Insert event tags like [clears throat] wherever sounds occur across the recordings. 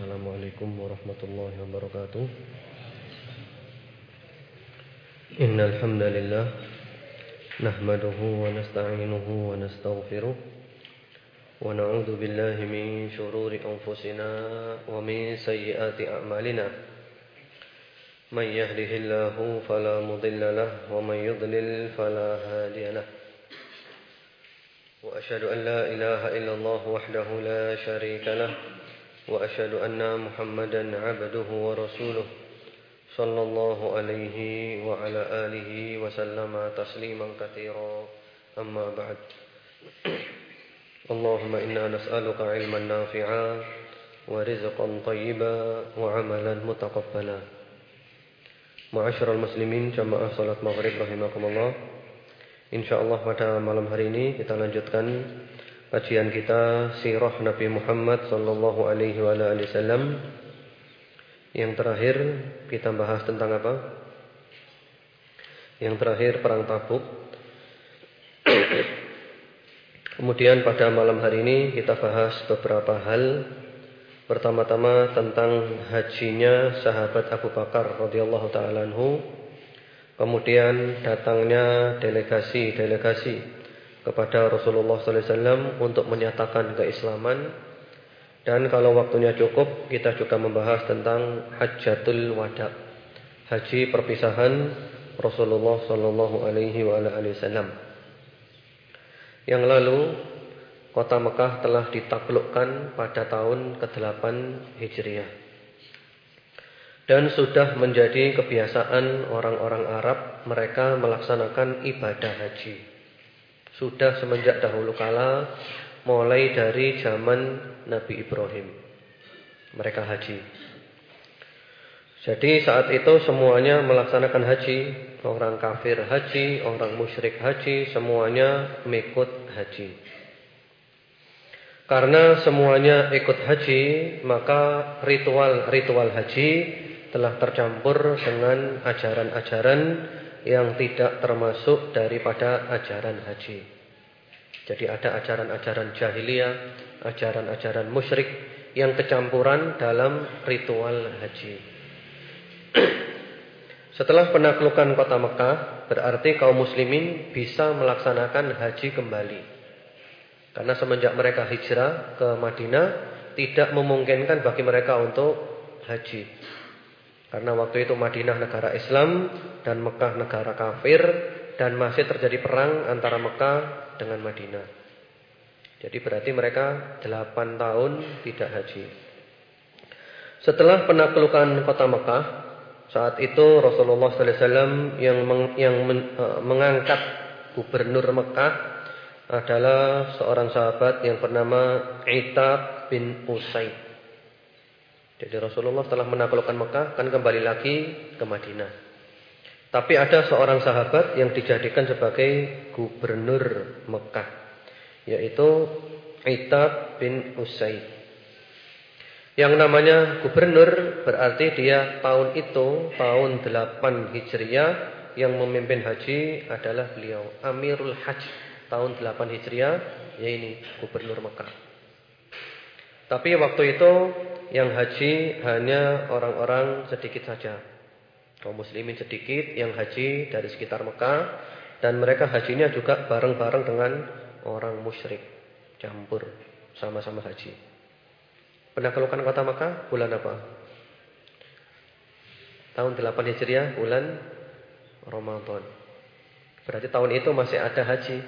Assalamualaikum warahmatullahi wabarakatuh. Innal hamdalillah nahmaduhu wa nasta'inuhu wa nastaghfiruh wa na'udzu billahi min shururi anfusina wa min sayyiati a'malina. May yahdihillahu fala mudilla lahu wa may yudlil fala hadiya lahu. وأشهد أن لا إله إلا الله وأشهد أن محمدا عبده ورسوله صلى الله عليه وعلى آله وسلم تسليما كثيرا. أما بعد اللهم إنا نسألك علما نافعا ورزقا طيبا وعملا متقبلا. المسلمين جماعة صلاة مغرب رحمكم الله. InsyaAllah pada malam hari ini kita lanjutkan kajian kita sirah Nabi Muhammad sallallahu alaihi wasallam. Yang terakhir kita bahas tentang apa? Yang terakhir perang Tabuk. [clears throat] Kemudian pada malam hari ini kita bahas beberapa hal. Pertama-tama tentang hajinya sahabat Abu Bakar radhiyallahu taala Kemudian datangnya delegasi-delegasi kepada Rasulullah SAW untuk menyatakan keislaman. Dan kalau waktunya cukup, kita juga membahas tentang Hajjatul Wada, haji perpisahan Rasulullah Sallallahu Alaihi Wasallam. Yang lalu, kota Mekah telah ditaklukkan pada tahun ke-8 Hijriah dan sudah menjadi kebiasaan orang-orang Arab mereka melaksanakan ibadah haji. Sudah semenjak dahulu kala mulai dari zaman Nabi Ibrahim. Mereka haji. Jadi saat itu semuanya melaksanakan haji, orang kafir haji, orang musyrik haji, semuanya mengikut haji. Karena semuanya ikut haji, maka ritual-ritual haji telah tercampur dengan ajaran-ajaran yang tidak termasuk daripada ajaran haji. Jadi ada ajaran-ajaran jahiliyah, ajaran-ajaran musyrik yang kecampuran dalam ritual haji. [clears throat] Setelah penaklukan kota Mekah, berarti kaum muslimin bisa melaksanakan haji kembali. Karena semenjak mereka hijrah ke Madinah, tidak memungkinkan bagi mereka untuk haji. Karena waktu itu Madinah negara Islam dan Mekah negara kafir dan masih terjadi perang antara Mekah dengan Madinah. Jadi berarti mereka 8 tahun tidak haji. Setelah penaklukan kota Mekah, saat itu Rasulullah SAW yang meng, yang men, uh, mengangkat gubernur Mekah adalah seorang sahabat yang bernama Itab bin Usaid. Jadi Rasulullah setelah menaklukkan Mekah kan kembali lagi ke Madinah. Tapi ada seorang sahabat yang dijadikan sebagai gubernur Mekah, yaitu Itab bin Usaid. Yang namanya gubernur berarti dia tahun itu, tahun 8 Hijriah yang memimpin haji adalah beliau Amirul Hajj tahun 8 Hijriah, yaitu gubernur Mekah. Tapi waktu itu yang haji hanya orang-orang sedikit saja. Kaum muslimin sedikit yang haji dari sekitar Mekah dan mereka hajinya juga bareng-bareng dengan orang musyrik, campur sama-sama haji. Penaklukan kota Mekah bulan apa? Tahun 8 Hijriah, bulan Ramadan. Berarti tahun itu masih ada haji.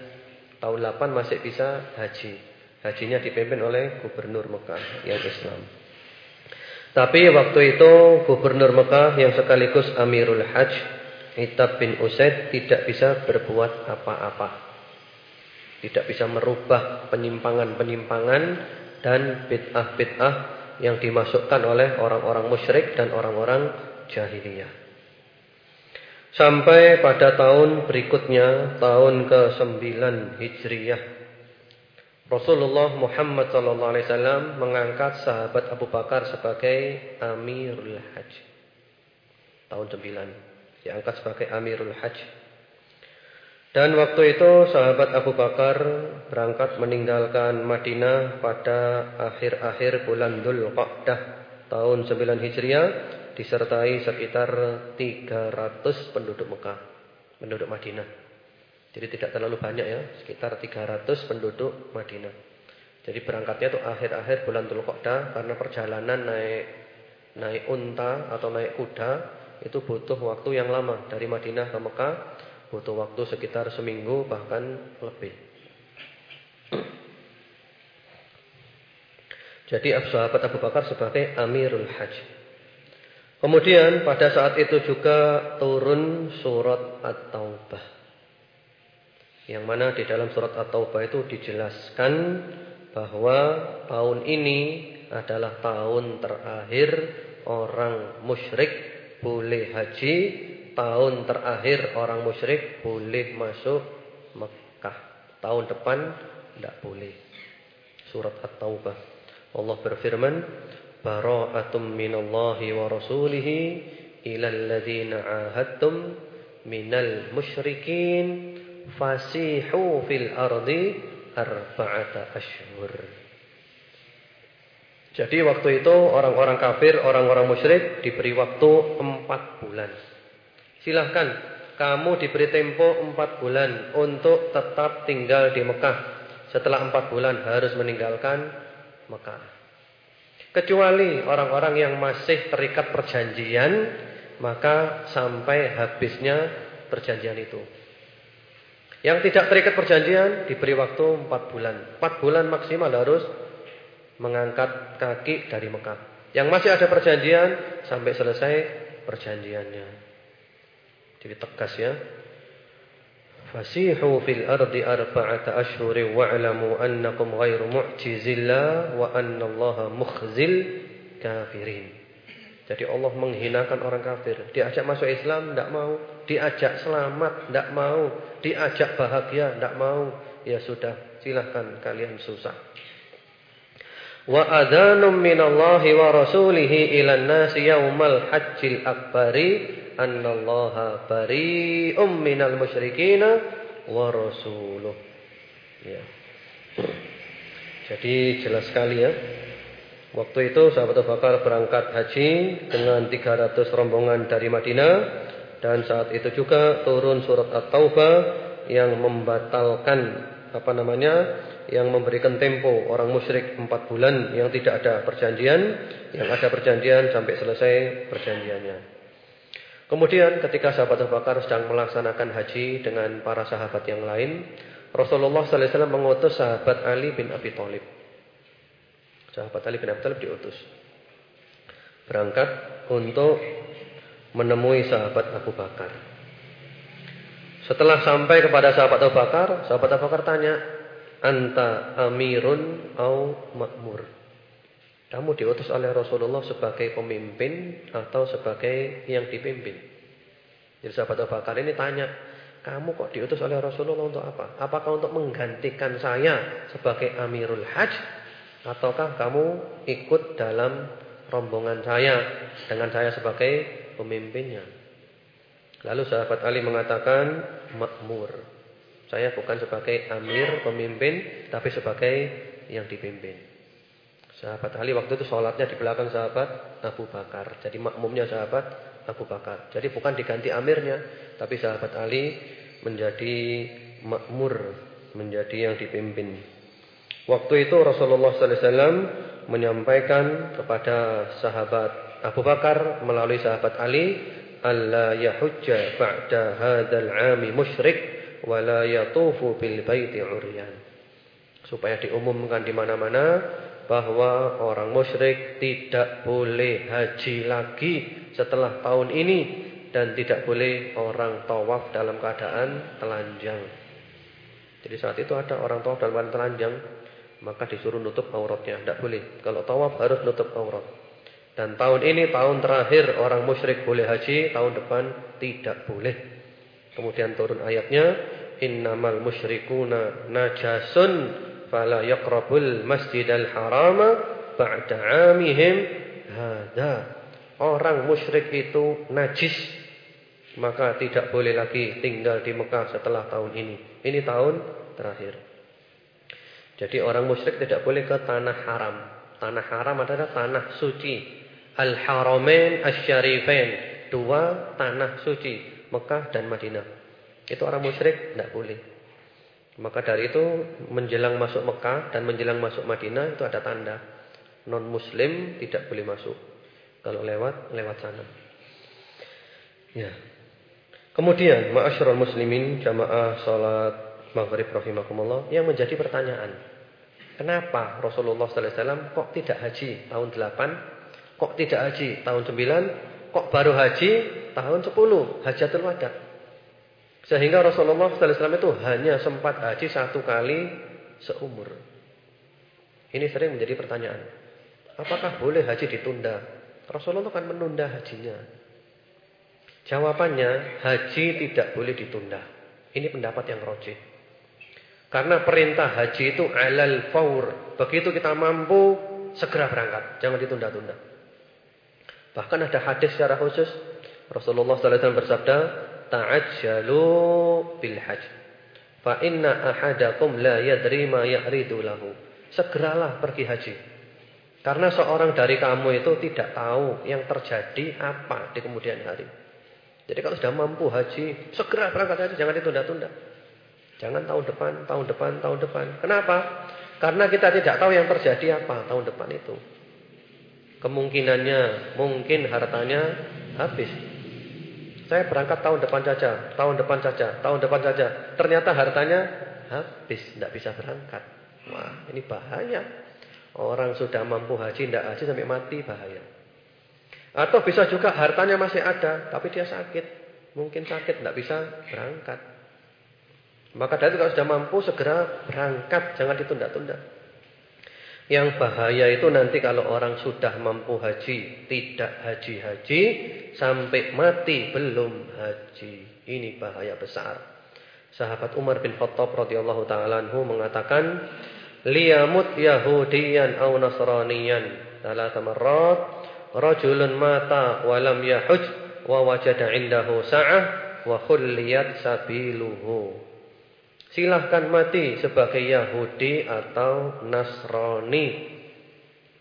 Tahun 8 masih bisa haji. Hajinya dipimpin oleh gubernur Mekah yang Islam. Tapi waktu itu gubernur Mekah yang sekaligus Amirul Hajj Itab bin Usaid tidak bisa berbuat apa-apa. Tidak bisa merubah penyimpangan-penyimpangan dan bid'ah-bid'ah yang dimasukkan oleh orang-orang musyrik dan orang-orang jahiliyah. Sampai pada tahun berikutnya, tahun ke-9 Hijriyah Rasulullah Muhammad SAW mengangkat sahabat Abu Bakar sebagai Amirul Hajj. Tahun 9 diangkat sebagai Amirul Hajj. Dan waktu itu sahabat Abu Bakar berangkat meninggalkan Madinah pada akhir-akhir bulan Dhul Qa'dah tahun 9 Hijriah disertai sekitar 300 penduduk Mekah, penduduk Madinah. Jadi tidak terlalu banyak ya, sekitar 300 penduduk Madinah. Jadi berangkatnya itu akhir-akhir bulan Dzulqa'dah karena perjalanan naik naik unta atau naik kuda itu butuh waktu yang lama dari Madinah ke Mekah, butuh waktu sekitar seminggu bahkan lebih. Jadi sahabat Abu Bakar sebagai Amirul Hajj. Kemudian pada saat itu juga turun surat At-Taubah. Yang mana di dalam surat At-Taubah itu dijelaskan bahwa tahun ini adalah tahun terakhir orang musyrik boleh haji, tahun terakhir orang musyrik boleh masuk Mekah. Tahun depan tidak boleh. Surat At-Taubah. Allah berfirman, bara'atum minallahi wa rasulihi ilal ladzina ahadtum minal musyrikin fasihu fil ardi arba'ata ashhur. Jadi waktu itu orang-orang kafir, orang-orang musyrik diberi waktu empat bulan. Silahkan kamu diberi tempo empat bulan untuk tetap tinggal di Mekah. Setelah empat bulan harus meninggalkan Mekah. Kecuali orang-orang yang masih terikat perjanjian, maka sampai habisnya perjanjian itu. Yang tidak terikat perjanjian diberi waktu 4 bulan. 4 bulan maksimal harus mengangkat kaki dari Mekah. Yang masih ada perjanjian sampai selesai perjanjiannya. Jadi tegas ya. Fasihu fil ardi arba'ata ashhurin wa'lamu annakum ghairu mu'jizillah wa annallaha mukhzil kafirin. Jadi Allah menghinakan orang kafir. Diajak masuk Islam tidak mau, diajak selamat tidak mau, diajak bahagia tidak mau. Ya sudah, silahkan kalian susah. Wa adhanum minallahi wa rasulihi ilan nasi yaumal hajjil akbari annallaha bari'um minal musyrikina wa rasuluh. Ya. Jadi jelas sekali ya. Waktu itu sahabat Abu Bakar berangkat haji dengan 300 rombongan dari Madinah dan saat itu juga turun surat At-Taubah yang membatalkan apa namanya? yang memberikan tempo orang musyrik 4 bulan yang tidak ada perjanjian, yang ada perjanjian sampai selesai perjanjiannya. Kemudian ketika sahabat Abu Bakar sedang melaksanakan haji dengan para sahabat yang lain, Rasulullah sallallahu alaihi wasallam mengutus sahabat Ali bin Abi Thalib. Sahabat Ali bin Abi Thalib diutus berangkat untuk menemui sahabat Abu Bakar. Setelah sampai kepada sahabat Abu Bakar, sahabat Abu Bakar tanya, "Anta amirun au makmur?" Kamu diutus oleh Rasulullah sebagai pemimpin atau sebagai yang dipimpin. Jadi sahabat Abu Bakar ini tanya, kamu kok diutus oleh Rasulullah untuk apa? Apakah untuk menggantikan saya sebagai Amirul Hajj? Ataukah kamu ikut dalam rombongan saya dengan saya sebagai pemimpinnya? Lalu sahabat Ali mengatakan, makmur. Saya bukan sebagai amir, pemimpin, tapi sebagai yang dipimpin. Sahabat Ali waktu itu sholatnya di belakang sahabat Abu Bakar. Jadi makmumnya sahabat Abu Bakar. Jadi bukan diganti amirnya. Tapi sahabat Ali menjadi makmur. Menjadi yang dipimpin. Waktu itu Rasulullah SAW menyampaikan kepada sahabat Abu Bakar melalui sahabat Ali. Allah yahujja ba'da hadal ami musyrik. Wala yatufu bil baiti uriyan. Supaya diumumkan di mana-mana bahwa orang musyrik tidak boleh haji lagi setelah tahun ini dan tidak boleh orang tawaf dalam keadaan telanjang. Jadi saat itu ada orang tawaf dalam keadaan telanjang, maka disuruh nutup auratnya. Tidak boleh. Kalau tawaf harus nutup aurat. Dan tahun ini tahun terakhir orang musyrik boleh haji, tahun depan tidak boleh. Kemudian turun ayatnya, innamal musyrikuna najasun fala yaqrabul masjidal harama ba'da amihim hada. Orang musyrik itu najis maka tidak boleh lagi tinggal di Mekah setelah tahun ini. Ini tahun terakhir. Jadi orang musyrik tidak boleh ke tanah haram. Tanah haram adalah tanah suci. Al-Haramain Asy-Syarifain, dua tanah suci, Mekah dan Madinah. Itu orang musyrik tidak boleh. Maka dari itu menjelang masuk Mekah dan menjelang masuk Madinah itu ada tanda. Non muslim tidak boleh masuk. Kalau lewat, lewat sana. Ya. Kemudian ma'asyiral muslimin jamaah salat maghrib rahimakumullah yang menjadi pertanyaan. Kenapa Rasulullah wasallam kok tidak haji tahun 8, kok tidak haji tahun 9, kok baru haji tahun 10, Hajatul Wada. Sehingga Rasulullah wasallam itu hanya sempat haji satu kali seumur. Ini sering menjadi pertanyaan. Apakah boleh haji ditunda? Rasulullah kan menunda hajinya. Jawabannya, haji tidak boleh ditunda. Ini pendapat yang rojih. Karena perintah haji itu alal faur. Begitu kita mampu, segera berangkat. Jangan ditunda-tunda. Bahkan ada hadis secara khusus. Rasulullah SAW bersabda, Ta'ajjalu bil hajj. Fa inna ahadakum la yadri ma ya'ridu lahu. Segeralah pergi haji. Karena seorang dari kamu itu tidak tahu yang terjadi apa di kemudian hari. Jadi kalau sudah mampu haji, segera berangkat haji, jangan ditunda-tunda. Jangan tahun depan, tahun depan, tahun depan. Kenapa? Karena kita tidak tahu yang terjadi apa tahun depan itu. Kemungkinannya mungkin hartanya habis. Saya berangkat tahun depan saja, tahun depan saja, tahun depan saja. Ternyata hartanya habis, tidak bisa berangkat. Wah, ini bahaya. Orang sudah mampu haji, tidak haji sampai mati bahaya. Atau bisa juga hartanya masih ada, tapi dia sakit. Mungkin sakit, tidak bisa berangkat. Maka dari itu kalau sudah mampu segera berangkat, jangan ditunda-tunda. Yang bahaya itu nanti kalau orang sudah mampu haji, tidak haji-haji sampai mati belum haji. Ini bahaya besar. Sahabat Umar bin Khattab radhiyallahu taala anhu mengatakan, "Liyamut yahudiyan aw nasraniyan thalath marrat, rajulun mata wa lam yahuj wa wajada indahu sa'ah wa khulliyat sabiluhu." Silahkan mati sebagai Yahudi atau Nasrani.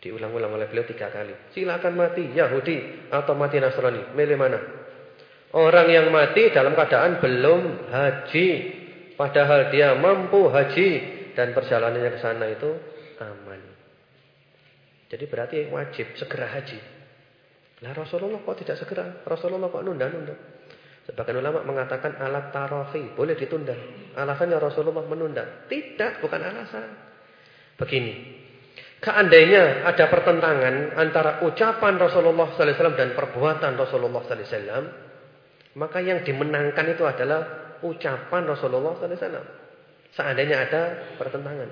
Diulang-ulang oleh beliau tiga kali. Silahkan mati Yahudi atau mati Nasrani. Milih mana? Orang yang mati dalam keadaan belum haji. Padahal dia mampu haji. Dan perjalanannya ke sana itu aman. Jadi berarti wajib segera haji. Nah Rasulullah kok tidak segera? Rasulullah kok nunda-nunda? Sebagian ulama mengatakan alat tarofi boleh ditunda. Alasannya Rasulullah menunda. Tidak, bukan alasan. Begini. Seandainya ada pertentangan antara ucapan Rasulullah SAW dan perbuatan Rasulullah SAW, maka yang dimenangkan itu adalah ucapan Rasulullah SAW. Seandainya ada pertentangan.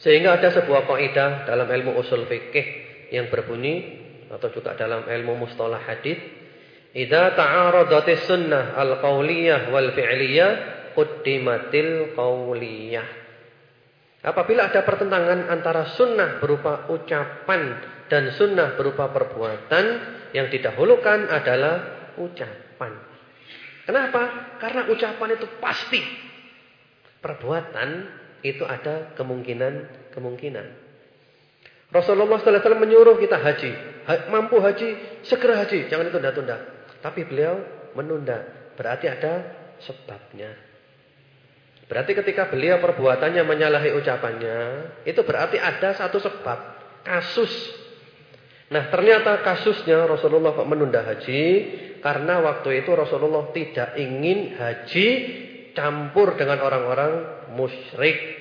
Sehingga ada sebuah kaidah dalam ilmu usul fikih yang berbunyi atau juga dalam ilmu mustalah hadis Idza ta'aradatis sunnah al-qauliyah wal fi'liyah quddimatil qauliyah. Apabila ada pertentangan antara sunnah berupa ucapan dan sunnah berupa perbuatan, yang didahulukan adalah ucapan. Kenapa? Karena ucapan itu pasti. Perbuatan itu ada kemungkinan-kemungkinan. Rasulullah SAW menyuruh kita haji. Mampu haji, segera haji. Jangan ditunda-tunda. Tapi beliau menunda. Berarti ada sebabnya. Berarti ketika beliau perbuatannya menyalahi ucapannya, itu berarti ada satu sebab, kasus. Nah, ternyata kasusnya Rasulullah kok menunda haji karena waktu itu Rasulullah tidak ingin haji campur dengan orang-orang musyrik.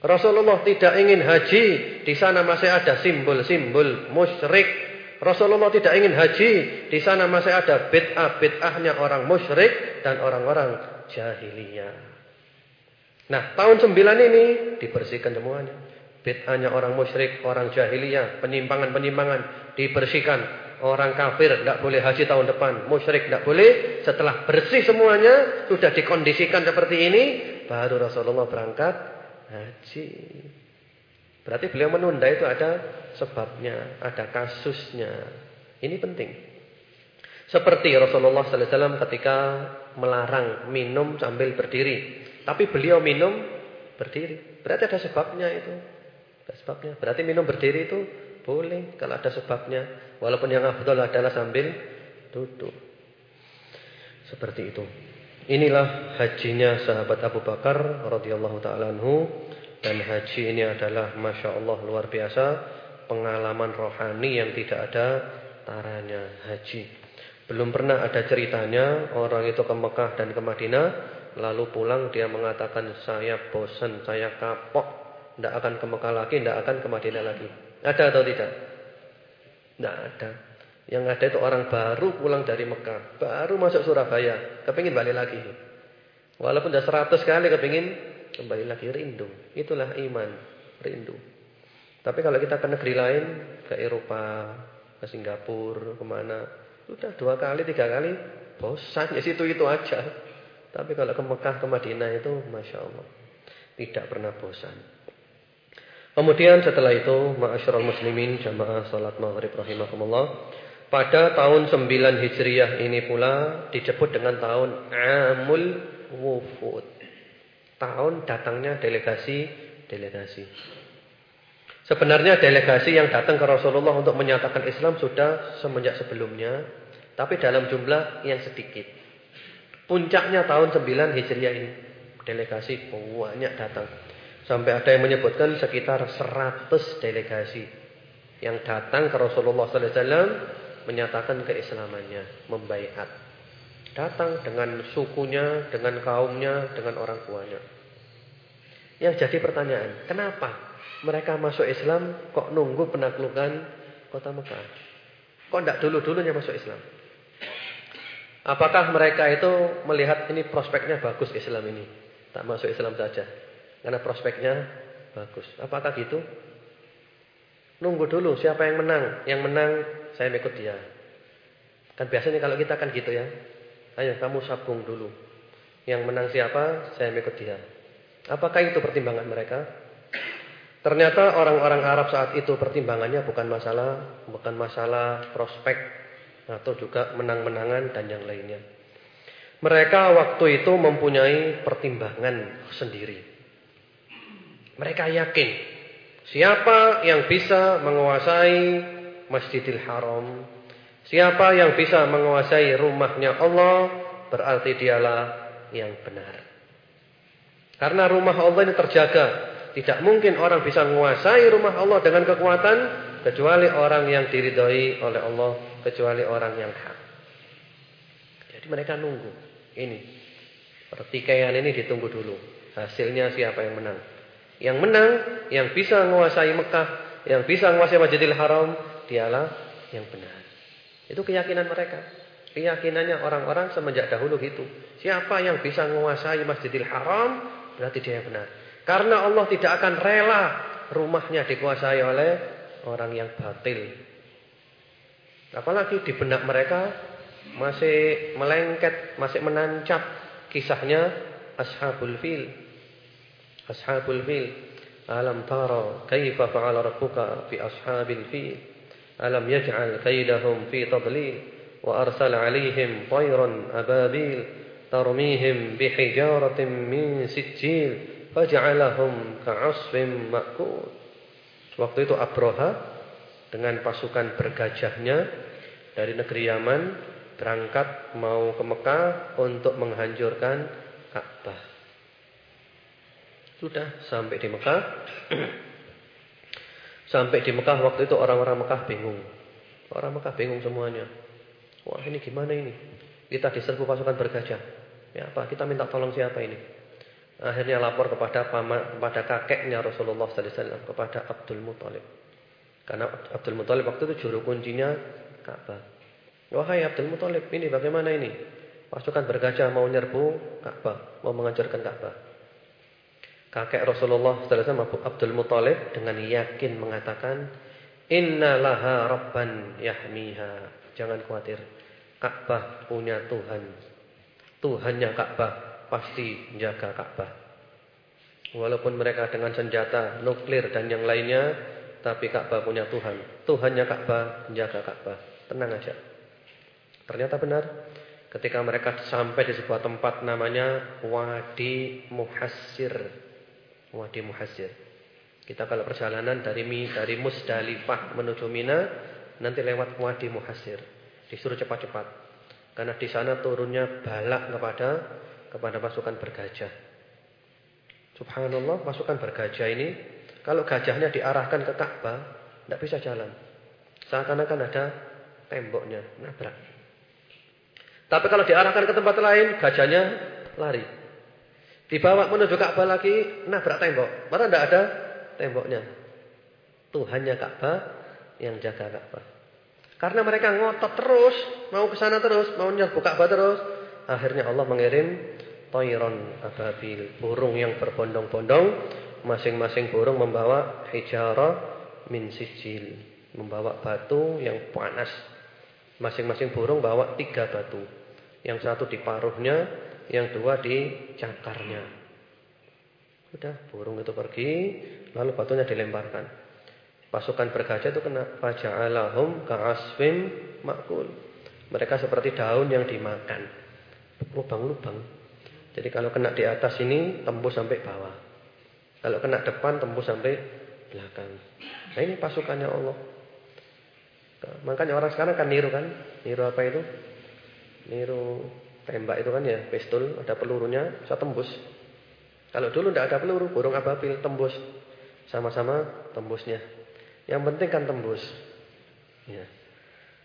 Rasulullah tidak ingin haji, di sana masih ada simbol-simbol musyrik. Rasulullah tidak ingin haji. Di sana masih ada bid'ah-bid'ahnya orang musyrik dan orang-orang jahiliyah. Nah, tahun 9 ini dibersihkan semuanya. Bid'ahnya orang musyrik, orang jahiliyah, penyimpangan-penyimpangan dibersihkan. Orang kafir tidak boleh haji tahun depan, musyrik tidak boleh. Setelah bersih semuanya, sudah dikondisikan seperti ini, baru Rasulullah berangkat haji. Berarti beliau menunda itu ada sebabnya, ada kasusnya. Ini penting. Seperti Rasulullah SAW ketika melarang minum sambil berdiri. Tapi beliau minum berdiri. Berarti ada sebabnya itu. Ada sebabnya. Berarti minum berdiri itu Boleh kalau ada sebabnya. Walaupun yang afdal adalah sambil duduk. Seperti itu. Inilah hajinya sahabat Abu Bakar radhiyallahu taala anhu dan haji ini adalah masya Allah luar biasa pengalaman rohani yang tidak ada taranya haji. Belum pernah ada ceritanya orang itu ke Mekah dan ke Madinah lalu pulang dia mengatakan saya bosan, saya kapok, tidak akan ke Mekah lagi, tidak akan ke Madinah lagi. Ada atau tidak? Tidak ada. Yang ada itu orang baru pulang dari Mekah, baru masuk Surabaya, kepingin balik lagi. Walaupun sudah seratus kali kepingin kembali lagi rindu. Itulah iman, rindu. Tapi kalau kita ke negeri lain, ke Eropa, ke Singapura, ke mana, sudah dua kali, tiga kali, bosan ya situ itu aja. Tapi kalau ke Mekah, ke Madinah itu, masya Allah, tidak pernah bosan. Kemudian setelah itu, ma'asyiral muslimin, jamaah salat maghrib rahimahumullah. Pada tahun 9 Hijriah ini pula disebut dengan tahun Amul Wufud. Tahun datangnya delegasi-delegasi. Sebenarnya delegasi yang datang ke Rasulullah untuk menyatakan Islam sudah semenjak sebelumnya. Tapi dalam jumlah yang sedikit. Puncaknya tahun 9 Hijriah ini. Delegasi banyak datang. Sampai ada yang menyebutkan sekitar 100 delegasi. Yang datang ke Rasulullah SAW menyatakan keislamannya, membaiat. Datang dengan sukunya, dengan kaumnya, dengan orang tuanya. Yang jadi pertanyaan, kenapa mereka masuk Islam kok nunggu penaklukan kota Mekah? Kok tidak dulu-dulunya masuk Islam? Apakah mereka itu melihat ini prospeknya bagus Islam ini? Tak masuk Islam saja. Karena prospeknya bagus. Apakah gitu? Nunggu dulu siapa yang menang. Yang menang saya ikut dia. Kan biasanya kalau kita kan gitu ya. Ayo kamu sabung dulu. Yang menang siapa, saya ikut dia. Apakah itu pertimbangan mereka? Ternyata orang-orang Arab saat itu pertimbangannya bukan masalah bukan masalah prospek atau juga menang-menangan dan yang lainnya. Mereka waktu itu mempunyai pertimbangan sendiri. Mereka yakin siapa yang bisa menguasai Masjidil Haram. Siapa yang bisa menguasai rumahnya Allah, berarti dialah yang benar. Karena rumah Allah ini terjaga. Tidak mungkin orang bisa menguasai rumah Allah dengan kekuatan kecuali orang yang diridhoi oleh Allah, kecuali orang yang hak. Jadi mereka nunggu. Ini pertikaian ini ditunggu dulu. Hasilnya siapa yang menang? Yang menang, yang bisa menguasai Mekah, yang bisa menguasai Masjidil Haram, dialah yang benar. Itu keyakinan mereka. Keyakinannya orang-orang semenjak dahulu gitu. Siapa yang bisa menguasai Masjidil Haram, berarti dia benar. Karena Allah tidak akan rela rumahnya dikuasai oleh orang yang batil. Apalagi di benak mereka masih melengket, masih menancap kisahnya Ashabul Fil. Ashabul Fil. Alam tara kaifa fa'ala rabbuka fi ashabil fil. ألم يجعل كيدهم في تضليل وأرسل عليهم طيرا أبابيل ترميهم بحجارة من سجيل فجعلهم كعصف مأكول Waktu itu Abroha dengan pasukan bergajahnya dari negeri Yaman berangkat mau ke Mekah untuk menghancurkan Ka'bah. Sudah sampai di Mekah [clears throat] Sampai di Mekah waktu itu orang-orang Mekah bingung. Orang Mekah bingung semuanya. Wah ini gimana ini? Kita diserbu pasukan bergajah. Ya apa? Kita minta tolong siapa ini? Akhirnya lapor kepada pama, kepada kakeknya Rasulullah SAW kepada Abdul Muthalib. Karena Abdul Muthalib waktu itu juru kuncinya Ka'bah. Wahai Abdul Muthalib, ini bagaimana ini? Pasukan bergajah mau nyerbu Ka'bah, mau menghancurkan Ka'bah kakek Rasulullah SAW Abdul Muthalib dengan yakin mengatakan Inna laha rabban yahmiha. Jangan khawatir. Ka'bah punya Tuhan. Tuhannya Ka'bah pasti jaga Ka'bah. Walaupun mereka dengan senjata nuklir dan yang lainnya, tapi Ka'bah punya Tuhan. Tuhannya Ka'bah jaga Ka'bah. Tenang aja. Ternyata benar. Ketika mereka sampai di sebuah tempat namanya Wadi Muhassir. Wadi Muhasir. Kita kalau perjalanan dari dari Musdalifah menuju Mina, nanti lewat Wadi Muhasir. Disuruh cepat-cepat. Karena di sana turunnya balak kepada kepada pasukan bergajah. Subhanallah, pasukan bergajah ini kalau gajahnya diarahkan ke Ka'bah, tidak bisa jalan. Seakan-akan ada temboknya, nabrak. Tapi kalau diarahkan ke tempat lain, gajahnya lari. Dibawa menuju Ka'bah lagi, nabrak tembok. Mana tidak ada temboknya. Tuhannya Ka'bah yang jaga Ka'bah. Karena mereka ngotot terus, mau ke sana terus, mau nyerbu Ka'bah terus, akhirnya Allah mengirim toiron ababil, burung yang berbondong-bondong, masing-masing burung membawa hijara min sijil, membawa batu yang panas. Masing-masing burung bawa tiga batu. Yang satu di paruhnya, yang dua di cakarnya. Sudah burung itu pergi, lalu batunya dilemparkan. Pasukan bergajah itu kena faja'alahum ka'asfim makul. Mereka seperti daun yang dimakan. Lubang-lubang. Jadi kalau kena di atas ini tembus sampai bawah. Kalau kena depan tembus sampai belakang. Nah ini pasukannya Allah. Makanya orang sekarang kan niru kan? Niru apa itu? Niru tembak itu kan ya, pistol, ada pelurunya, bisa tembus. Kalau dulu tidak ada peluru, burung ababil tembus. Sama-sama tembusnya. Yang penting kan tembus. Ya.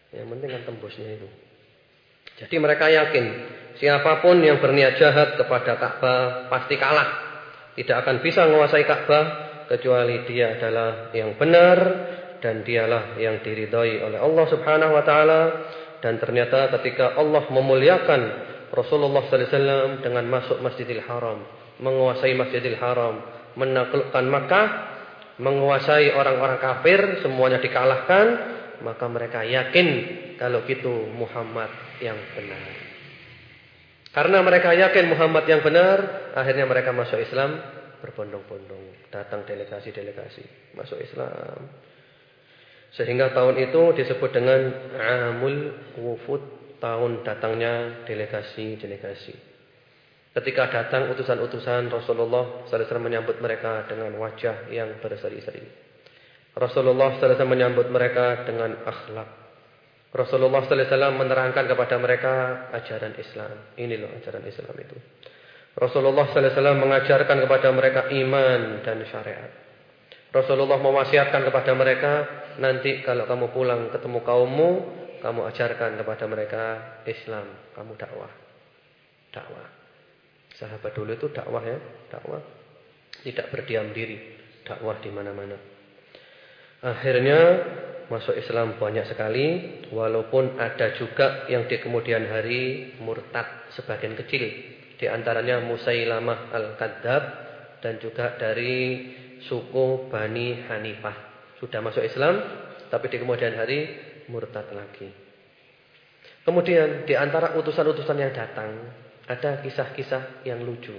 Yang penting kan tembusnya itu. Jadi mereka yakin siapa pun yang berniat jahat kepada Ka'bah pasti kalah. Tidak akan bisa menguasai Ka'bah kecuali dia adalah yang benar dan dialah yang diridhai oleh Allah Subhanahu wa taala dan ternyata ketika Allah memuliakan Rasulullah wasallam dengan masuk Masjidil Haram menguasai Masjidil Haram, menaklukkan Makkah, menguasai orang-orang kafir, semuanya dikalahkan, maka mereka yakin kalau gitu Muhammad yang benar. Karena mereka yakin Muhammad yang benar, akhirnya mereka masuk Islam berbondong-bondong, datang delegasi-delegasi masuk Islam. Sehingga tahun itu disebut dengan Amul Wufud, tahun datangnya delegasi-delegasi. Ketika datang utusan-utusan Rasulullah SAW menyambut mereka dengan wajah yang berseri-seri. Rasulullah SAW menyambut mereka dengan akhlak. Rasulullah SAW menerangkan kepada mereka ajaran Islam. Ini loh ajaran Islam itu. Rasulullah SAW mengajarkan kepada mereka iman dan syariat. Rasulullah mewasiatkan kepada mereka, nanti kalau kamu pulang ketemu kaummu, kamu ajarkan kepada mereka Islam, kamu dakwah. Dakwah. Sahabat dulu itu dakwah ya, dakwah. Tidak berdiam diri, dakwah di mana-mana. Akhirnya masuk Islam banyak sekali, walaupun ada juga yang di kemudian hari murtad sebagian kecil. Di antaranya Musailamah Al-Kadzab dan juga dari suku Bani Hanifah. Sudah masuk Islam, tapi di kemudian hari murtad lagi. Kemudian di antara utusan-utusan yang datang ada kisah-kisah yang lucu.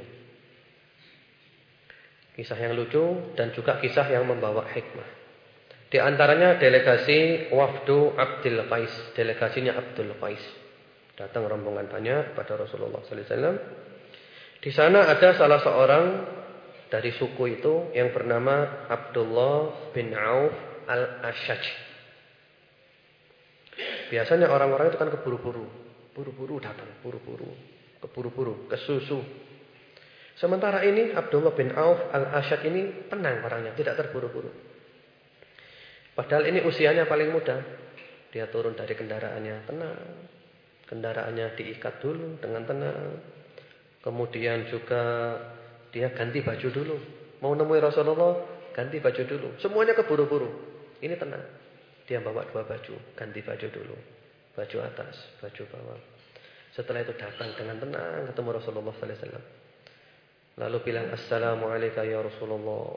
Kisah yang lucu dan juga kisah yang membawa hikmah. Di antaranya delegasi Wafdu Abdul Qais, delegasinya Abdul Qais. Datang rombongan banyak pada Rasulullah sallallahu alaihi wasallam. Di sana ada salah seorang dari suku itu yang bernama Abdullah bin Auf al-Ashaj. Biasanya orang-orang itu kan keburu-buru, buru-buru datang, buru-buru keburu-buru, kesusu. Sementara ini Abdullah bin Auf al-Asyad ini tenang orangnya, tidak terburu-buru. Padahal ini usianya paling muda. Dia turun dari kendaraannya tenang. Kendaraannya diikat dulu dengan tenang. Kemudian juga dia ganti baju dulu. Mau nemui Rasulullah, ganti baju dulu. Semuanya keburu-buru. Ini tenang. Dia bawa dua baju, ganti baju dulu. Baju atas, baju bawah. Setelah itu datang dengan tenang ketemu Rasulullah sallallahu alaihi wasallam. Lalu bilang assalamualaikum ya Rasulullah.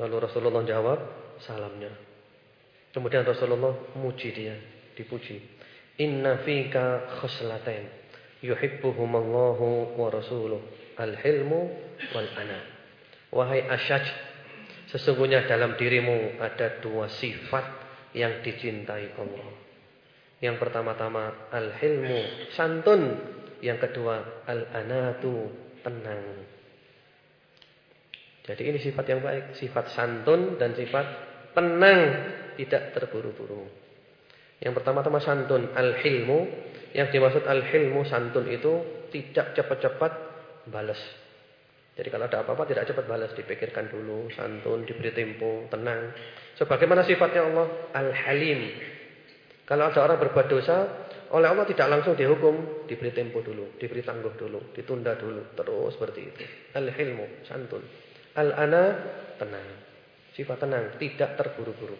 Lalu Rasulullah jawab salamnya. Kemudian Rasulullah muji dia, dipuji. Inna fika khoslatain yuhibbuhumallahu wa rasuluh al-hilmu wal ana. Wahai Asyaj, sesungguhnya dalam dirimu ada dua sifat yang dicintai Allah. Yang pertama-tama al-hilmu, santun. Yang kedua al-anatu, tenang. Jadi ini sifat yang baik, sifat santun dan sifat tenang, tidak terburu-buru. Yang pertama-tama santun, al-hilmu. Yang dimaksud al-hilmu santun itu tidak cepat-cepat balas. Jadi kalau ada apa-apa tidak cepat balas, dipikirkan dulu, santun, diberi tempo, tenang. Sebagaimana sifatnya Allah, al-halim. Kalau ada orang berbuat dosa, oleh Allah tidak langsung dihukum, diberi tempo dulu, diberi tangguh dulu, ditunda dulu, terus seperti itu. Al-hilmu, santun. Al-ana, tenang. Sifat tenang, tidak terburu-buru.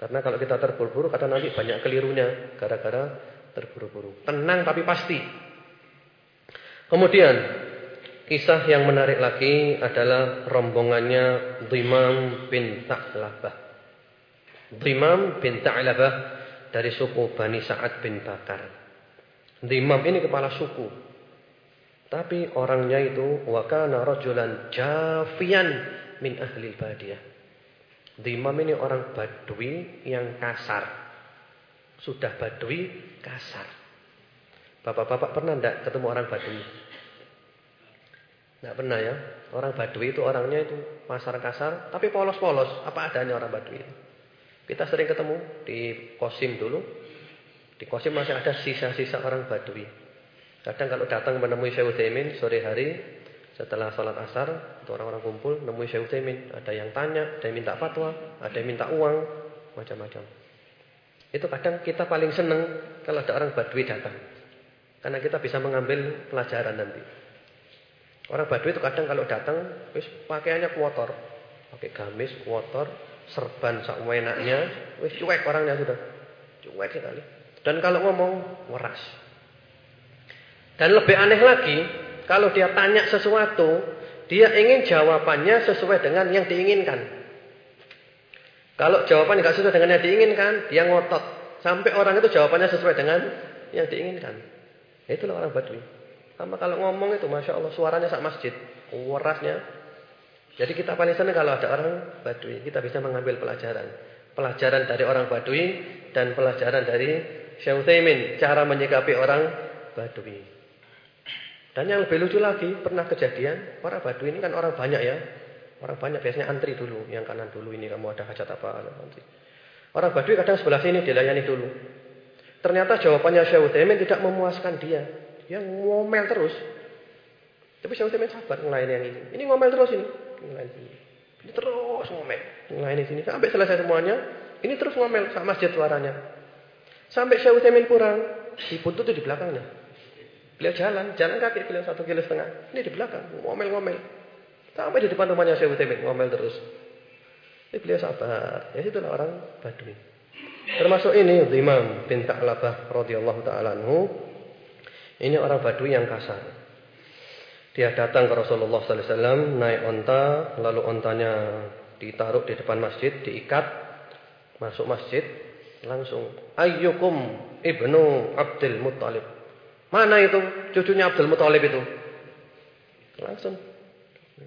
Karena kalau kita terburu-buru, kata nanti banyak kelirunya, gara-gara terburu-buru. Tenang tapi pasti. Kemudian, kisah yang menarik lagi adalah rombongannya Dhimam bin Ta'labah. Dhimam bin Ta'labah dari suku Bani Sa'ad bin Bakar. Dimam ini kepala suku. Tapi orangnya itu wakana rajulan jafian min ahli badiyah. Dimam ini orang badui yang kasar. Sudah badui kasar. Bapak-bapak pernah enggak ketemu orang badui? Enggak pernah ya. Orang badui itu orangnya itu pasar kasar, tapi polos-polos. Apa adanya orang badui itu? Kita sering ketemu di Kosim dulu. Di Kosim masih ada sisa-sisa orang Badui. Kadang kalau datang menemui Syekh Utsaimin sore hari setelah sholat asar, itu orang-orang kumpul menemui Syekh Utsaimin, ada yang tanya, ada yang minta fatwa, ada yang minta uang, macam-macam. Itu kadang kita paling senang kalau ada orang Badui datang. Karena kita bisa mengambil pelajaran nanti. Orang Badui itu kadang kalau datang, wis pakaiannya kuotor, pakai gamis kuotor, serban sak enaknya, wis cuek orangnya sudah. Cuek sekali. Dan kalau ngomong weras. Dan lebih aneh lagi, kalau dia tanya sesuatu, dia ingin jawabannya sesuai dengan yang diinginkan. Kalau jawaban nggak sesuai dengan yang diinginkan, dia ngotot sampai orang itu jawabannya sesuai dengan yang diinginkan. Itulah orang Badui. Sama kalau ngomong itu, masya Allah suaranya sak masjid, werasnya jadi kita paling senang kalau ada orang Badui. Kita bisa mengambil pelajaran. Pelajaran dari orang Badui dan pelajaran dari Syekh Utsaimin cara menyikapi orang Badui. Dan yang lebih lucu lagi, pernah kejadian orang Badui ini kan orang banyak ya. Orang banyak biasanya antri dulu, yang kanan dulu ini kamu ada hajat apa nanti. Orang Badui kadang sebelah sini dilayani dulu. Ternyata jawabannya Syekh Utsaimin tidak memuaskan dia. Dia ngomel terus. Tapi Syekh Utsaimin sabar ngelayan yang ini. Ini ngomel terus ini ngelain sini. Ini terus ngomel. Ngelain sini. Sampai selesai semuanya. Ini terus ngomel. Sama masjid suaranya. Sampai Syekh Utsaimin pulang. Ibu itu di belakangnya. Beliau jalan. Jalan kaki beliau satu kilo setengah. Ini di belakang. Ngomel-ngomel. Sampai di depan rumahnya Syekh Utsaimin. Ngomel terus. Ini beliau sabar. Ya itulah orang Badui. Termasuk ini Imam bin Ta'labah radhiyallahu taala Ini orang Badui yang kasar. Dia datang ke Rasulullah wasallam naik onta, lalu ontanya ditaruh di depan masjid, diikat, masuk masjid, langsung ayyukum ibnu Abdul Muttalib. Mana itu cucunya Abdul Muttalib itu? Langsung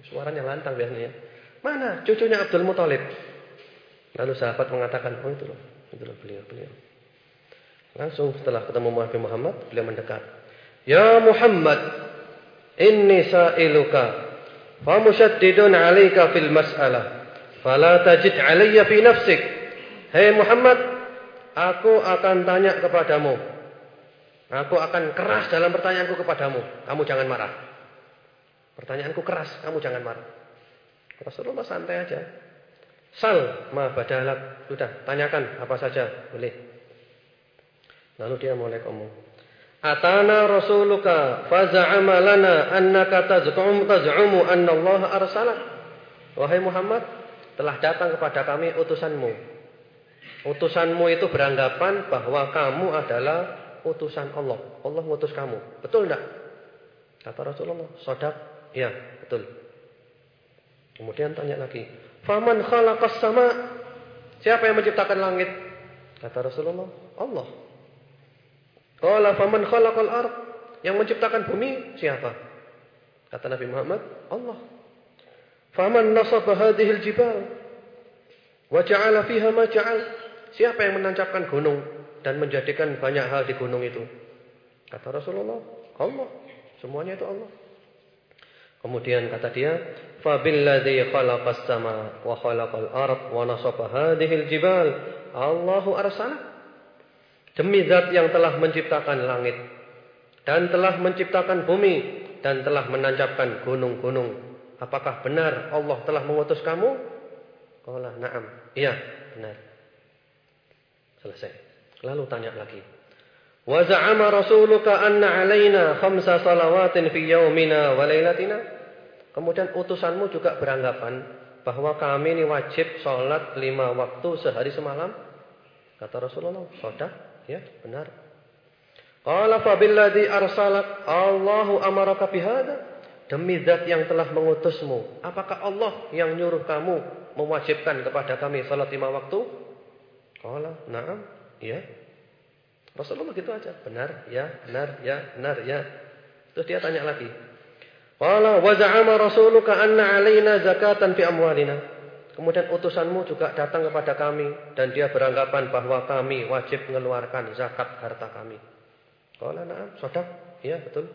suaranya lantang biasanya. Mana cucunya Abdul Muttalib? Lalu sahabat mengatakan, "Oh itu loh, itu loh beliau, beliau." Langsung setelah ketemu Muhammad, beliau mendekat. "Ya Muhammad, Inni sa'iluka fa musyaddidun 'alaika fil mas'alah fala tajid 'alayya fi nafsik. Hei Muhammad, aku akan tanya kepadamu. Aku akan keras dalam pertanyaanku kepadamu. Kamu jangan marah. Pertanyaanku keras, kamu jangan marah. Rasulullah santai aja. Sal ma badalak. Sudah, tanyakan apa saja, boleh. Lalu dia mulai ngomong. Atana rasuluka faza'ama lana annaka taz'um taz'umu anna Allah arsalak. Wahai Muhammad, telah datang kepada kami utusanmu. Utusanmu itu beranggapan bahwa kamu adalah utusan Allah. Allah mengutus kamu. Betul enggak? Kata Rasulullah, "Shadaq." Ya, betul. Kemudian tanya lagi, "Faman khalaqas sama?" Siapa yang menciptakan langit? Kata Rasulullah, Allah. Qala faman khalaqal ard? Yang menciptakan bumi siapa? Kata Nabi Muhammad, Allah. Faman nasaba hadhil jibal wa ja'ala fiha ma ja'al? Siapa yang menancapkan gunung dan menjadikan banyak hal di gunung itu? Kata Rasulullah, Allah. Semuanya itu Allah. Kemudian kata dia, "Fabilladzi khalaqas sama wa khalaqal ard wa nasaba hadhil jibal." Allahu arsala. Demi zat yang telah menciptakan langit dan telah menciptakan bumi dan telah menancapkan gunung-gunung. Apakah benar Allah telah mengutus kamu? Qala na'am. Iya, benar. Selesai. Lalu tanya lagi. Wa za'ama rasuluka anna 'alaina khamsa salawatin fi yaumina wa lailatina? Kemudian utusanmu juga beranggapan bahwa kami ini wajib sholat lima waktu sehari semalam. Kata Rasulullah, "Sodah, ya, benar." Qala fa billadhi arsalak Allahu amaraka bihada? Demi zat yang telah mengutusmu, apakah Allah yang nyuruh kamu mewajibkan kepada kami salat lima waktu? Qala, "Na'am." Ya. Rasulullah gitu aja. Benar, ya, benar, ya, benar, ya. Terus dia tanya lagi. Qala wa za'ama rasuluka anna 'alaina zakatan fi amwalina. Kemudian utusanmu juga datang kepada kami dan dia beranggapan bahwa kami wajib mengeluarkan zakat harta kami. Qala na'am, sadaq. Ya, betul.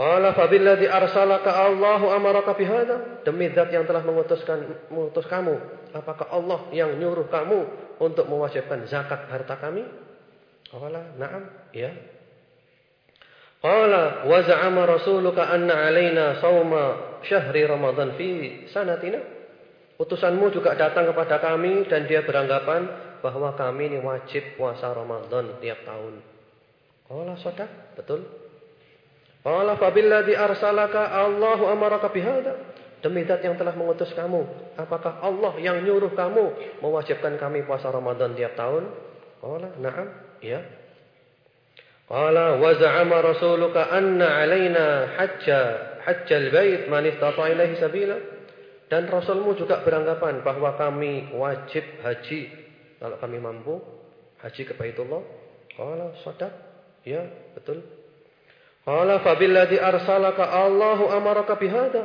Qala fa billadhi arsalaka Allahu amaraka bihadza? Demi zat yang telah mengutuskan mengutus kamu, apakah Allah yang nyuruh kamu untuk mewajibkan zakat harta kami? Qala na'am, ya. Qala wa za'ama rasuluka anna 'alaina shauma syahri Ramadan fi sanatina. Utusanmu juga datang kepada kami dan dia beranggapan bahwa kami ini wajib puasa Ramadan tiap tahun. Qala sadaq, betul. Qala fa billadhi arsalaka Allahu amaraka bihadza? Demi zat yang telah mengutus kamu, apakah Allah yang nyuruh kamu mewajibkan kami puasa Ramadan tiap tahun? Qala na'am. Ya. Qala wa za'ama rasuluka anna 'alaina hajja hajjal bait man istata ilaihi sabila. Dan Rasulmu juga beranggapan bahwa kami wajib haji kalau kami mampu haji ke Baitullah. Qala sadaq. Ya, betul. Qala fa billadhi arsalaka Allahu amaraka bihadza.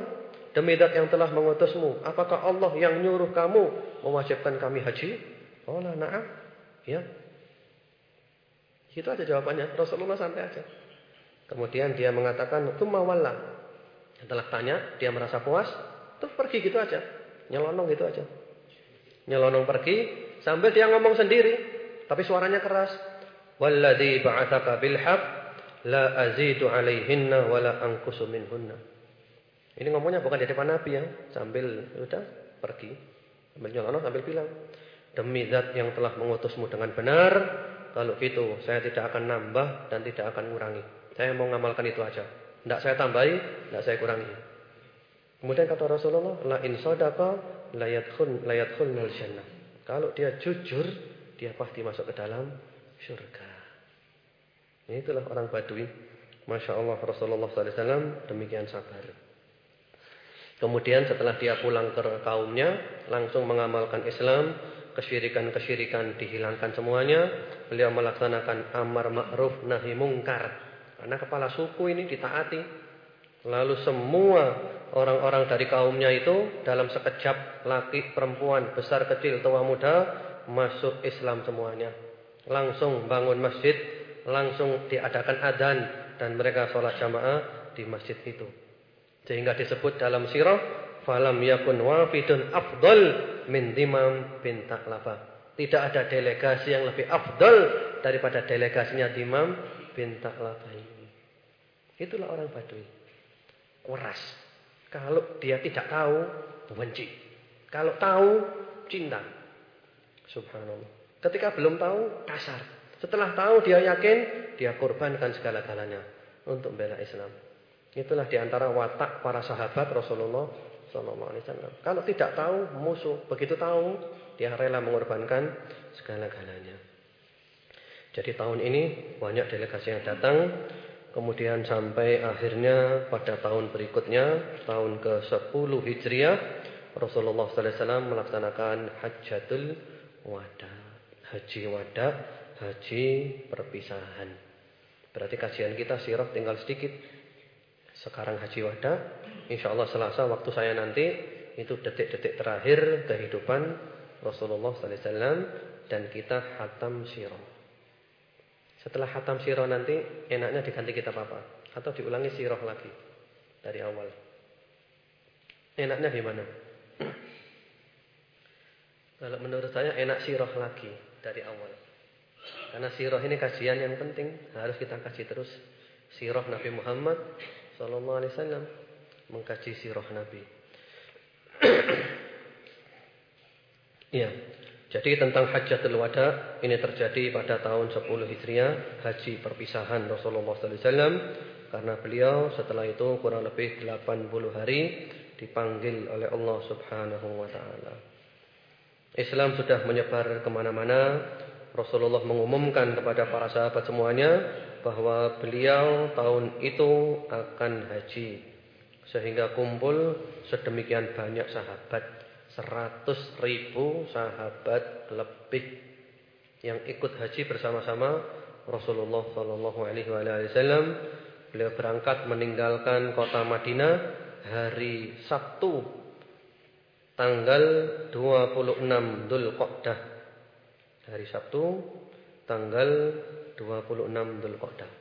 Demi zat yang telah mengutusmu, apakah Allah yang nyuruh kamu mewajibkan kami haji? Qala na'am. Ya, itu aja jawabannya. Rasulullah santai aja. Kemudian dia mengatakan, "Tsumma walla." Setelah tanya, dia merasa puas, terus pergi gitu aja. Nyelonong gitu aja. Nyelonong pergi sambil dia ngomong sendiri, tapi suaranya keras. "Walladzi ba'atsaka bil haqq la azidu 'alaihinna wa la anqusu minhunna." Ini ngomongnya bukan di depan Nabi ya, sambil udah pergi. Sambil nyelonong sambil bilang, "Demi zat yang telah mengutusmu dengan benar, kalau gitu saya tidak akan nambah dan tidak akan kurangi. Saya mau ngamalkan itu aja. Tidak saya tambahi, tidak saya kurangi. Kemudian kata Rasulullah, la in sadaqa la yadkhul la jannah. Kalau dia jujur, dia pasti masuk ke dalam surga. Itulah orang Badui. Masya Allah Rasulullah SAW demikian sabar. Kemudian setelah dia pulang ke kaumnya, langsung mengamalkan Islam, kesyirikan-kesyirikan dihilangkan semuanya. Beliau melaksanakan amar ma'ruf nahi mungkar. Karena kepala suku ini ditaati. Lalu semua orang-orang dari kaumnya itu dalam sekejap laki, perempuan, besar, kecil, tua, muda masuk Islam semuanya. Langsung bangun masjid, langsung diadakan adzan dan mereka sholat jamaah di masjid itu. Sehingga disebut dalam sirah falam yakun wafidun afdal min Dimam bin Taklaba. Tidak ada delegasi yang lebih afdal daripada delegasinya Dimam bin Taklaba ini. Itulah orang Baduy. Keras. Kalau dia tidak tahu, benci. Kalau tahu, cinta. Subhanallah. Ketika belum tahu, kasar. Setelah tahu, dia yakin, dia korbankan segala-galanya untuk membela Islam. Itulah di antara watak para sahabat Rasulullah Sallallahu Alaihi Wasallam. Kalau tidak tahu musuh, begitu tahu dia rela mengorbankan segala-galanya. Jadi tahun ini banyak delegasi yang datang. Kemudian sampai akhirnya pada tahun berikutnya, tahun ke-10 Hijriah, Rasulullah SAW melaksanakan Hajjatul Wada. Haji Wada, haji perpisahan. Berarti kajian kita sirah tinggal sedikit. Sekarang haji wada. Insya Allah selasa waktu saya nanti. Itu detik-detik terakhir kehidupan Rasulullah SAW. Dan kita hatam sirah. Setelah hatam sirah nanti. Enaknya diganti kitab apa? Atau diulangi sirah lagi. Dari awal. Enaknya gimana? Kalau menurut saya enak sirah lagi dari awal. Karena sirah ini kajian yang penting, harus kita kaji terus. Sirah Nabi Muhammad sallallahu alaihi wasallam mengkaji sirah Nabi. Iya. [clears throat] Jadi tentang hajatul wada ini terjadi pada tahun 10 Hijriah, haji perpisahan Rasulullah wasallam karena beliau setelah itu kurang lebih 80 hari dipanggil oleh Allah Subhanahu wa taala. Islam sudah menyebar ke mana-mana. Rasulullah mengumumkan kepada para sahabat semuanya bahwa beliau tahun itu akan haji. Sehingga kumpul sedemikian banyak sahabat. Seratus ribu sahabat lebih yang ikut haji bersama-sama Rasulullah Shallallahu Alaihi Wasallam. Beliau berangkat meninggalkan kota Madinah hari Sabtu tanggal 26 Dhul Qa'dah. Hari Sabtu tanggal 26 Dhul Qa'dah.